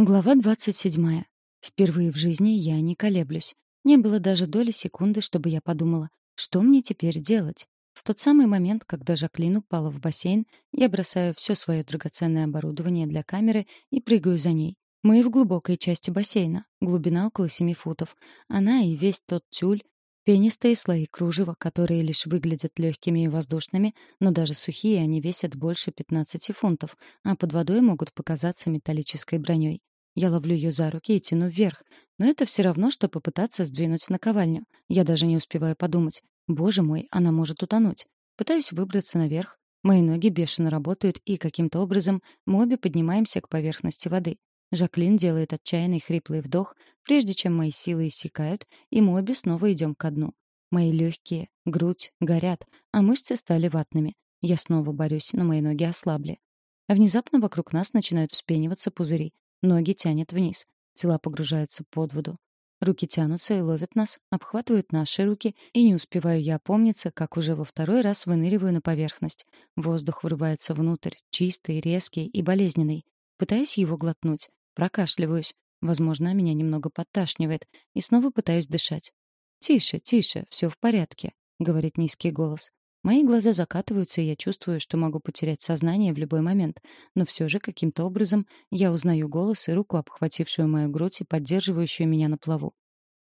Глава 27. Впервые в жизни я не колеблюсь. Не было даже доли секунды, чтобы я подумала, что мне теперь делать. В тот самый момент, когда Жаклин упала в бассейн, я бросаю все свое драгоценное оборудование для камеры и прыгаю за ней. Мы в глубокой части бассейна, глубина около 7 футов. Она и весь тот тюль, пенистые слои кружева, которые лишь выглядят легкими и воздушными, но даже сухие они весят больше 15 фунтов, а под водой могут показаться металлической броней. Я ловлю ее за руки и тяну вверх. Но это все равно, что попытаться сдвинуть наковальню. Я даже не успеваю подумать. Боже мой, она может утонуть. Пытаюсь выбраться наверх. Мои ноги бешено работают, и каким-то образом мы обе поднимаемся к поверхности воды. Жаклин делает отчаянный хриплый вдох, прежде чем мои силы иссякают, и мы обе снова идем ко дну. Мои легкие, грудь горят, а мышцы стали ватными. Я снова борюсь, но мои ноги ослабли. Внезапно вокруг нас начинают вспениваться пузыри. Ноги тянет вниз. Тела погружаются под воду. Руки тянутся и ловят нас, обхватывают наши руки, и не успеваю я опомниться, как уже во второй раз выныриваю на поверхность. Воздух вырывается внутрь, чистый, резкий и болезненный. Пытаюсь его глотнуть. Прокашливаюсь. Возможно, меня немного подташнивает. И снова пытаюсь дышать. «Тише, тише, все в порядке», — говорит низкий голос. Мои глаза закатываются, и я чувствую, что могу потерять сознание в любой момент. Но все же каким-то образом я узнаю голос и руку, обхватившую мою грудь и поддерживающую меня на плаву.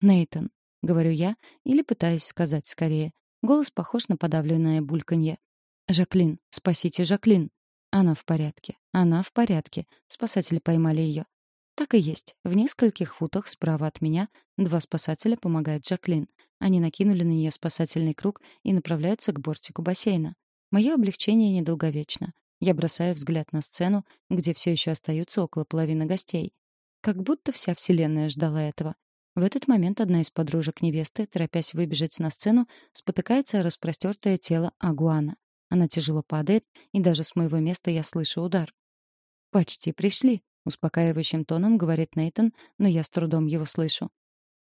«Нейтан», — говорю я, или пытаюсь сказать скорее. Голос похож на подавленное бульканье. «Жаклин, спасите Жаклин!» Она в порядке. Она в порядке. Спасатели поймали ее. Так и есть. В нескольких футах справа от меня два спасателя помогают Жаклин. Они накинули на нее спасательный круг и направляются к бортику бассейна. Мое облегчение недолговечно. Я бросаю взгляд на сцену, где все еще остаются около половины гостей. Как будто вся вселенная ждала этого. В этот момент одна из подружек невесты, торопясь выбежать на сцену, спотыкается о распростертое тело Агуана. Она тяжело падает, и даже с моего места я слышу удар. «Почти пришли», — успокаивающим тоном говорит Нейтон, но я с трудом его слышу.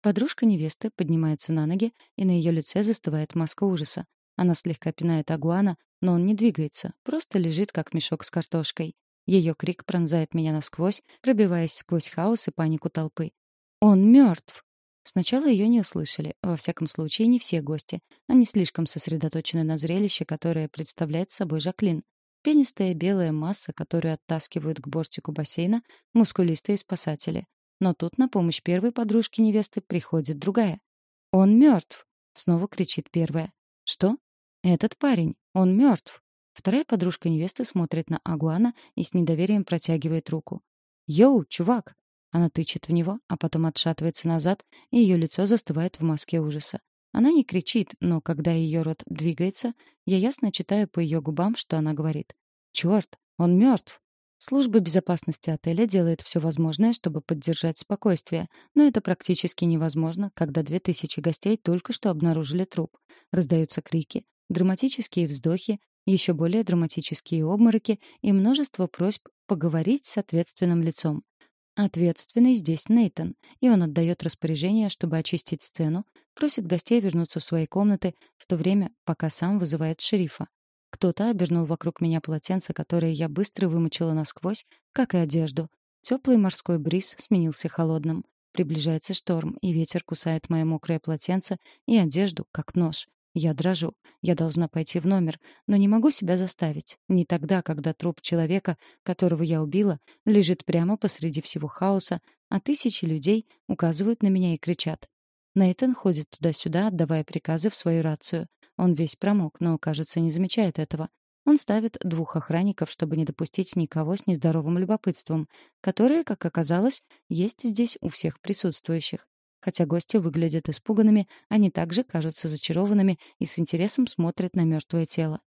Подружка невесты поднимается на ноги, и на ее лице застывает маска ужаса. Она слегка пинает Агуана, но он не двигается, просто лежит, как мешок с картошкой. Ее крик пронзает меня насквозь, пробиваясь сквозь хаос и панику толпы. «Он мертв!» Сначала ее не услышали, во всяком случае, не все гости. Они слишком сосредоточены на зрелище, которое представляет собой Жаклин. Пенистая белая масса, которую оттаскивают к бортику бассейна мускулистые спасатели. Но тут на помощь первой подружке невесты приходит другая. «Он мертв!» — снова кричит первая. «Что?» «Этот парень. Он мертв!» Вторая подружка невесты смотрит на Агуана и с недоверием протягивает руку. «Йоу, чувак!» Она тычет в него, а потом отшатывается назад, и ее лицо застывает в маске ужаса. Она не кричит, но когда ее рот двигается, я ясно читаю по ее губам, что она говорит. «Черт, он мертв!» Служба безопасности отеля делает все возможное, чтобы поддержать спокойствие, но это практически невозможно, когда две тысячи гостей только что обнаружили труп. Раздаются крики, драматические вздохи, еще более драматические обмороки и множество просьб поговорить с ответственным лицом. Ответственный здесь Нейтон, и он отдает распоряжение, чтобы очистить сцену, просит гостей вернуться в свои комнаты, в то время, пока сам вызывает шерифа. Кто-то обернул вокруг меня полотенце, которое я быстро вымочила насквозь, как и одежду. Теплый морской бриз сменился холодным. Приближается шторм, и ветер кусает мое мокрое полотенце и одежду, как нож. Я дрожу. Я должна пойти в номер, но не могу себя заставить. Не тогда, когда труп человека, которого я убила, лежит прямо посреди всего хаоса, а тысячи людей указывают на меня и кричат. Нейтан ходит туда-сюда, отдавая приказы в свою рацию. Он весь промок, но, кажется, не замечает этого. Он ставит двух охранников, чтобы не допустить никого с нездоровым любопытством, которое, как оказалось, есть здесь у всех присутствующих. Хотя гости выглядят испуганными, они также кажутся зачарованными и с интересом смотрят на мертвое тело.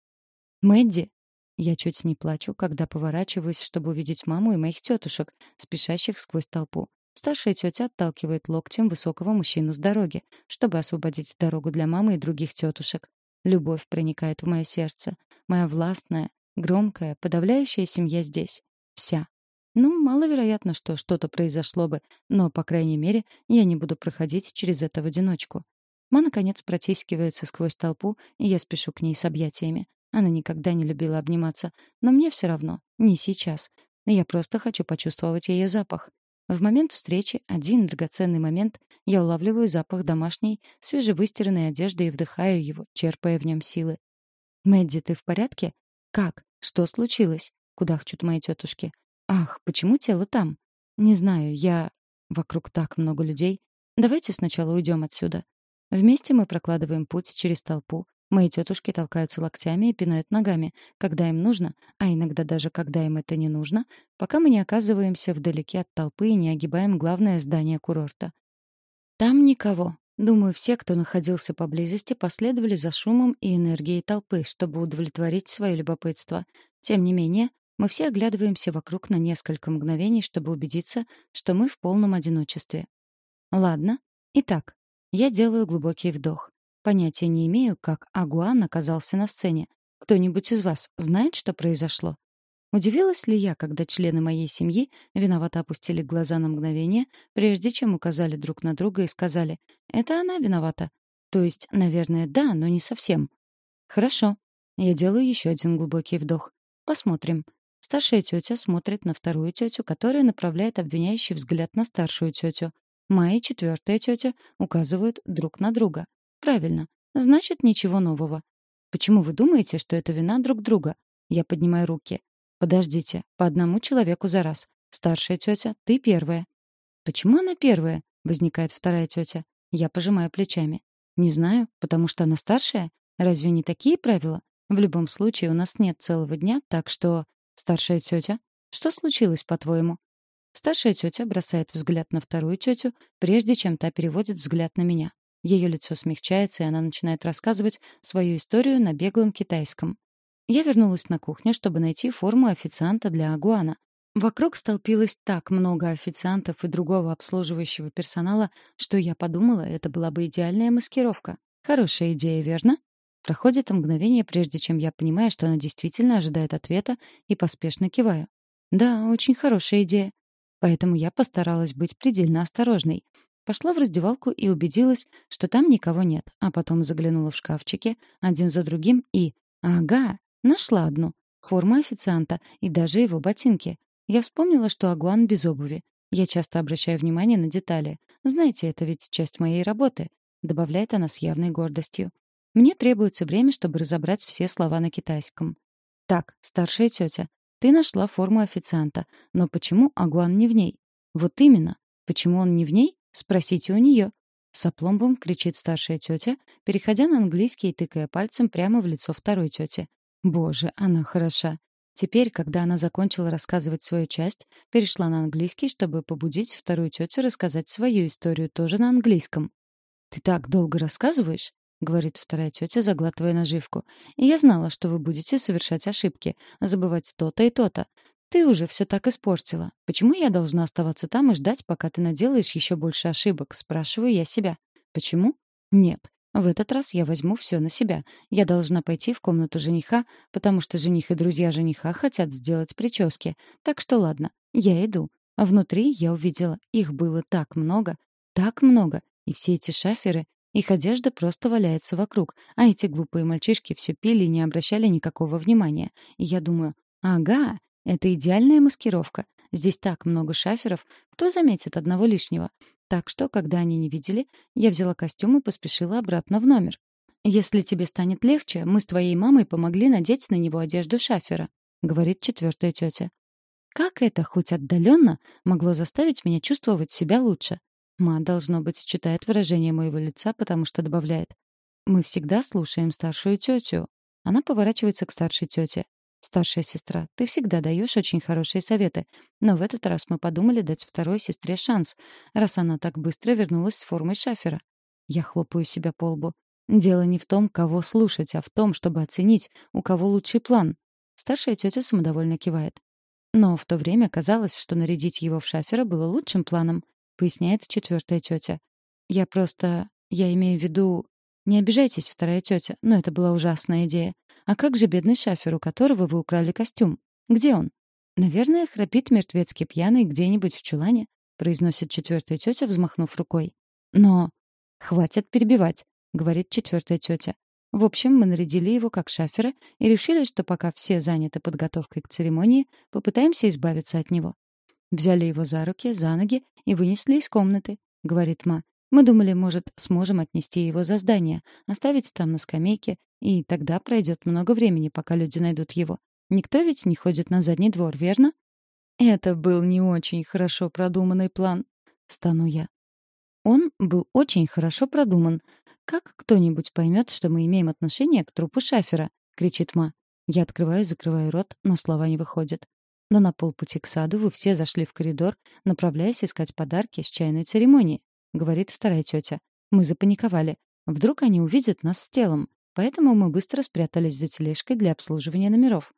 «Мэдди!» Я чуть не плачу, когда поворачиваюсь, чтобы увидеть маму и моих тетушек, спешащих сквозь толпу. Старшая тетя отталкивает локтем высокого мужчину с дороги, чтобы освободить дорогу для мамы и других тетушек. Любовь проникает в мое сердце. Моя властная, громкая, подавляющая семья здесь. Вся. Ну, маловероятно, что что-то произошло бы, но, по крайней мере, я не буду проходить через это в одиночку. Ма, наконец, протискивается сквозь толпу, и я спешу к ней с объятиями. Она никогда не любила обниматься, но мне все равно, не сейчас. Я просто хочу почувствовать ее запах. В момент встречи, один драгоценный момент, я улавливаю запах домашней, свежевыстиранной одежды и вдыхаю его, черпая в нем силы. «Мэдди, ты в порядке? Как? Что случилось?» — кудахчут мои тетушки. «Ах, почему тело там?» «Не знаю, я...» Вокруг так много людей. Давайте сначала уйдем отсюда. Вместе мы прокладываем путь через толпу. Мои тетушки толкаются локтями и пинают ногами, когда им нужно, а иногда даже когда им это не нужно, пока мы не оказываемся вдалеке от толпы и не огибаем главное здание курорта. Там никого. Думаю, все, кто находился поблизости, последовали за шумом и энергией толпы, чтобы удовлетворить свое любопытство. Тем не менее, мы все оглядываемся вокруг на несколько мгновений, чтобы убедиться, что мы в полном одиночестве. Ладно. Итак, я делаю глубокий вдох. Понятия не имею, как Агуан оказался на сцене. Кто-нибудь из вас знает, что произошло? Удивилась ли я, когда члены моей семьи виновато опустили глаза на мгновение, прежде чем указали друг на друга и сказали «это она виновата». То есть, наверное, да, но не совсем. Хорошо. Я делаю еще один глубокий вдох. Посмотрим. Старшая тетя смотрит на вторую тетю, которая направляет обвиняющий взгляд на старшую тетю. И четвертая тетя указывают друг на друга. Правильно. Значит, ничего нового. Почему вы думаете, что это вина друг друга? Я поднимаю руки. Подождите, по одному человеку за раз. Старшая тетя, ты первая. Почему она первая? Возникает вторая тетя. Я пожимаю плечами. Не знаю, потому что она старшая. Разве не такие правила? В любом случае, у нас нет целого дня, так что... Старшая тетя, что случилось, по-твоему? Старшая тетя бросает взгляд на вторую тетю, прежде чем та переводит взгляд на меня. Ее лицо смягчается, и она начинает рассказывать свою историю на беглом китайском. Я вернулась на кухню, чтобы найти форму официанта для Агуана. Вокруг столпилось так много официантов и другого обслуживающего персонала, что я подумала, это была бы идеальная маскировка. Хорошая идея, верно? Проходит мгновение, прежде чем я понимаю, что она действительно ожидает ответа, и поспешно киваю. Да, очень хорошая идея. Поэтому я постаралась быть предельно осторожной. Пошла в раздевалку и убедилась, что там никого нет, а потом заглянула в шкафчики один за другим и... Ага, нашла одну. Форма официанта и даже его ботинки. Я вспомнила, что Агуан без обуви. Я часто обращаю внимание на детали. Знаете, это ведь часть моей работы, добавляет она с явной гордостью. Мне требуется время, чтобы разобрать все слова на китайском. Так, старшая тетя, ты нашла форму официанта, но почему Агуан не в ней? Вот именно. Почему он не в ней? Спросите у нее. С опломбом кричит старшая тетя, переходя на английский и тыкая пальцем прямо в лицо второй тете. Боже, она хороша. Теперь, когда она закончила рассказывать свою часть, перешла на английский, чтобы побудить вторую тетю рассказать свою историю тоже на английском. «Ты так долго рассказываешь?» — говорит вторая тетя, заглатывая наживку. «И я знала, что вы будете совершать ошибки, забывать то-то и то-то. Ты уже все так испортила. Почему я должна оставаться там и ждать, пока ты наделаешь еще больше ошибок?» — спрашиваю я себя. «Почему?» «Нет. В этот раз я возьму все на себя. Я должна пойти в комнату жениха, потому что жених и друзья жениха хотят сделать прически. Так что ладно, я иду. А внутри я увидела, их было так много, так много, и все эти шаферы, их одежда просто валяется вокруг, а эти глупые мальчишки все пили и не обращали никакого внимания. И я думаю, ага, это идеальная маскировка. Здесь так много шаферов, кто заметит одного лишнего? Так что, когда они не видели, я взяла костюм и поспешила обратно в номер. «Если тебе станет легче, мы с твоей мамой помогли надеть на него одежду шафера», — говорит четвертая тетя. Как это хоть отдаленно могло заставить меня чувствовать себя лучше? Ма, должно быть, читает выражение моего лица, потому что добавляет. «Мы всегда слушаем старшую тетю». Она поворачивается к старшей тете. «Старшая сестра, ты всегда даешь очень хорошие советы, но в этот раз мы подумали дать второй сестре шанс, раз она так быстро вернулась с формой шафера». Я хлопаю себя по лбу. Дело не в том, кого слушать, а в том, чтобы оценить, у кого лучший план. Старшая тетя самодовольно кивает. Но в то время казалось, что нарядить его в шафера было лучшим планом. — поясняет четвертая тетя. «Я просто... Я имею в виду... Не обижайтесь, вторая тетя, но это была ужасная идея. А как же бедный шафер, у которого вы украли костюм? Где он?» «Наверное, храпит мертвецки пьяный где-нибудь в чулане», — произносит четвертая тетя, взмахнув рукой. «Но...» «Хватит перебивать», — говорит четвертая тетя. В общем, мы нарядили его как шафера и решили, что пока все заняты подготовкой к церемонии, попытаемся избавиться от него. Взяли его за руки, за ноги и вынесли из комнаты, говорит Ма. Мы думали, может, сможем отнести его за здание, оставить там на скамейке, и тогда пройдет много времени, пока люди найдут его. Никто ведь не ходит на задний двор, верно? Это был не очень хорошо продуманный план, стану я. Он был очень хорошо продуман. Как кто-нибудь поймет, что мы имеем отношение к трупу Шафера? кричит Ма. Я открываю и закрываю рот, но слова не выходят. Но на полпути к саду вы все зашли в коридор, направляясь искать подарки с чайной церемонии, говорит вторая тетя. Мы запаниковали. Вдруг они увидят нас с телом, поэтому мы быстро спрятались за тележкой для обслуживания номеров.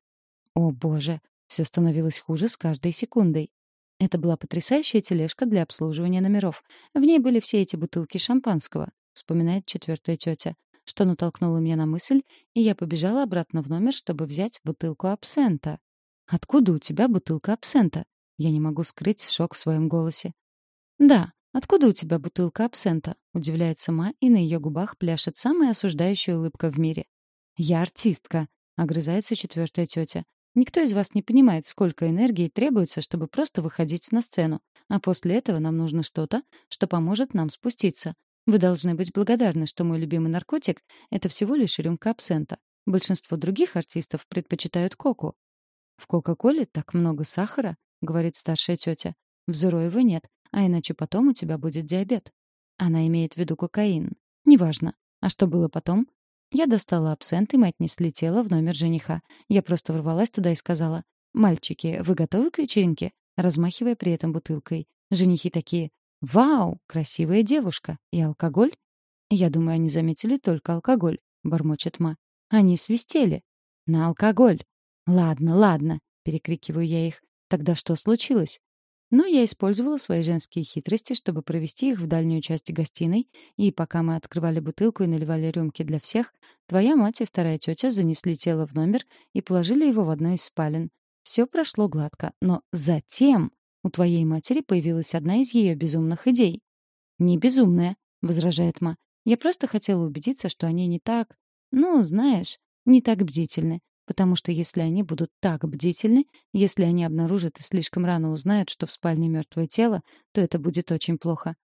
О, боже, все становилось хуже с каждой секундой. Это была потрясающая тележка для обслуживания номеров. В ней были все эти бутылки шампанского, вспоминает четвертая тетя, что натолкнуло меня на мысль, и я побежала обратно в номер, чтобы взять бутылку абсента. «Откуда у тебя бутылка абсента?» Я не могу скрыть шок в своем голосе. «Да, откуда у тебя бутылка абсента?» — удивляется Ма, и на ее губах пляшет самая осуждающая улыбка в мире. «Я артистка», — огрызается четвертая тетя. Никто из вас не понимает, сколько энергии требуется, чтобы просто выходить на сцену. А после этого нам нужно что-то, что поможет нам спуститься. Вы должны быть благодарны, что мой любимый наркотик — это всего лишь рюмка абсента. Большинство других артистов предпочитают коку. «В Кока-Коле так много сахара», — говорит старшая тетя. «В Зероево нет, а иначе потом у тебя будет диабет». Она имеет в виду кокаин. Неважно. А что было потом? Я достала абсент, и мы отнесли тело в номер жениха. Я просто ворвалась туда и сказала, «Мальчики, вы готовы к вечеринке?» размахивая при этом бутылкой. Женихи такие, «Вау, красивая девушка! И алкоголь?» «Я думаю, они заметили только алкоголь», — бормочет Ма. «Они свистели». «На алкоголь». «Ладно, ладно», — перекрикиваю я их. «Тогда что случилось?» Но я использовала свои женские хитрости, чтобы провести их в дальнюю часть гостиной, и пока мы открывали бутылку и наливали рюмки для всех, твоя мать и вторая тетя занесли тело в номер и положили его в одну из спален. Все прошло гладко, но затем у твоей матери появилась одна из ее безумных идей. «Не безумная», — возражает Ма. «Я просто хотела убедиться, что они не так... Ну, знаешь, не так бдительны. Потому что если они будут так бдительны, если они обнаружат и слишком рано узнают, что в спальне мертвое тело, то это будет очень плохо.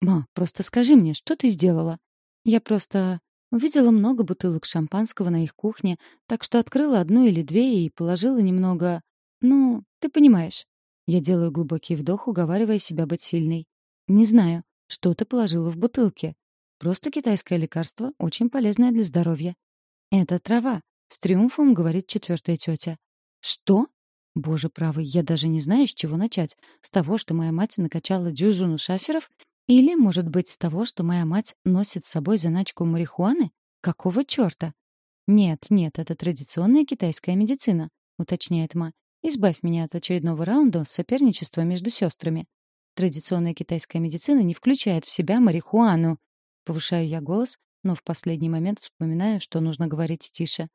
«Ма, просто скажи мне, что ты сделала?» «Я просто увидела много бутылок шампанского на их кухне, так что открыла одну или две и положила немного... Ну, ты понимаешь». Я делаю глубокий вдох, уговаривая себя быть сильной. «Не знаю, что ты положила в бутылке. Просто китайское лекарство, очень полезное для здоровья. Это трава, с триумфом говорит четвертая тетя. Что? Боже правый, я даже не знаю, с чего начать. С того, что моя мать накачала дюжину шаферов? Или, может быть, с того, что моя мать носит с собой заначку марихуаны? Какого чёрта? Нет, нет, это традиционная китайская медицина, уточняет Ма. Избавь меня от очередного раунда соперничества между сестрами. Традиционная китайская медицина не включает в себя марихуану. Повышаю я голос, но в последний момент вспоминаю, что нужно говорить тише.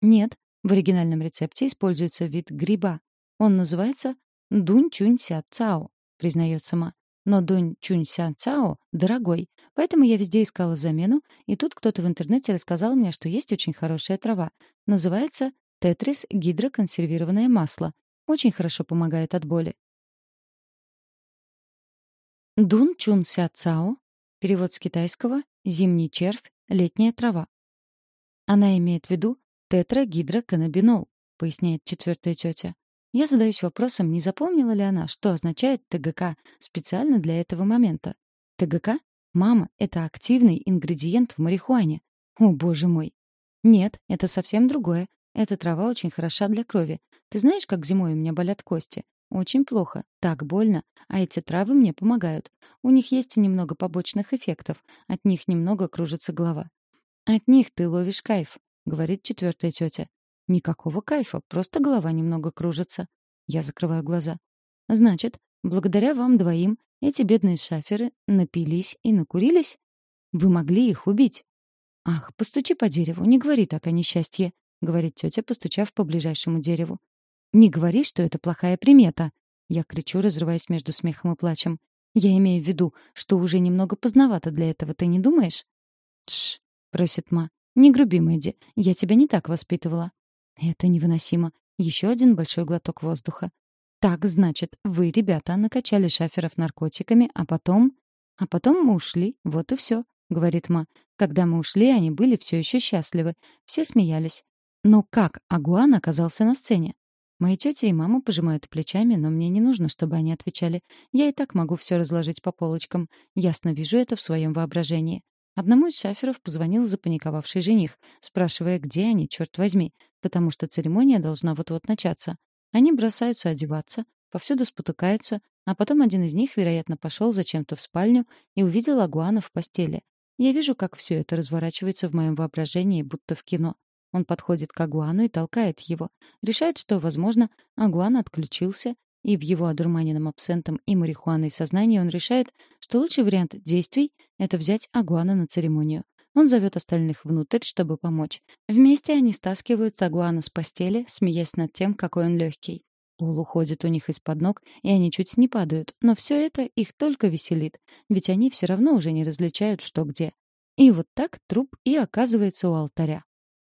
Нет, в оригинальном рецепте используется вид гриба. Он называется дунь чунь ся цао, признается Ма. Но дунь чунь ся цао дорогой, поэтому я везде искала замену, и тут кто-то в интернете рассказал мне, что есть очень хорошая трава. Называется тетрис гидроконсервированное масло. Очень хорошо помогает от боли. Дун чун ся цао, перевод с китайского «зимний червь», «летняя трава». Она имеет в виду тетрагидроканнабинол, поясняет четвертая тетя. Я задаюсь вопросом, не запомнила ли она, что означает ТГК специально для этого момента. ТГК? Мама, это активный ингредиент в марихуане. О, боже мой. Нет, это совсем другое. Эта трава очень хороша для крови. Ты знаешь, как зимой у меня болят кости? Очень плохо, так больно, а эти травы мне помогают. У них есть немного побочных эффектов, от них немного кружится голова. От них ты ловишь кайф говорит четвертая тетя. Никакого кайфа, просто голова немного кружится. Я закрываю глаза. Значит, благодаря вам двоим эти бедные шаферы напились и накурились? Вы могли их убить. Ах, постучи по дереву, не говори так о несчастье, говорит тетя, постучав по ближайшему дереву. Не говори, что это плохая примета. Я кричу, разрываясь между смехом и плачем. Я имею в виду, что уже немного поздновато для этого, ты не думаешь? Тш, просит Ма. «Не груби, Мэдди, я тебя не так воспитывала». Это невыносимо. Еще один большой глоток воздуха. «Так, значит, вы, ребята, накачали шаферов наркотиками, а потом...» «А потом мы ушли, вот и все», — говорит Ма. «Когда мы ушли, они были все еще счастливы. Все смеялись. Но как Агуан оказался на сцене? Мои тетя и мама пожимают плечами, но мне не нужно, чтобы они отвечали. Я и так могу все разложить по полочкам. Ясно вижу это в своем воображении. Одному из шаферов позвонил запаниковавший жених, спрашивая, где они, черт возьми, потому что церемония должна вот-вот начаться. Они бросаются одеваться, повсюду спотыкаются, а потом один из них, вероятно, пошел зачем-то в спальню и увидел Агуана в постели. Я вижу, как все это разворачивается в моем воображении, будто в кино. Он подходит к Агуану и толкает его. Решает, что, возможно, Агуан отключился, и в его одурманенном абсентом и марихуаной сознании он решает, что лучший вариант действий — это взять Агуана на церемонию. Он зовет остальных внутрь, чтобы помочь. Вместе они стаскивают Агуана с постели, смеясь над тем, какой он легкий. Пол уходит у них из-под ног, и они чуть не падают, но все это их только веселит, ведь они все равно уже не различают, что где. И вот так труп и оказывается у алтаря.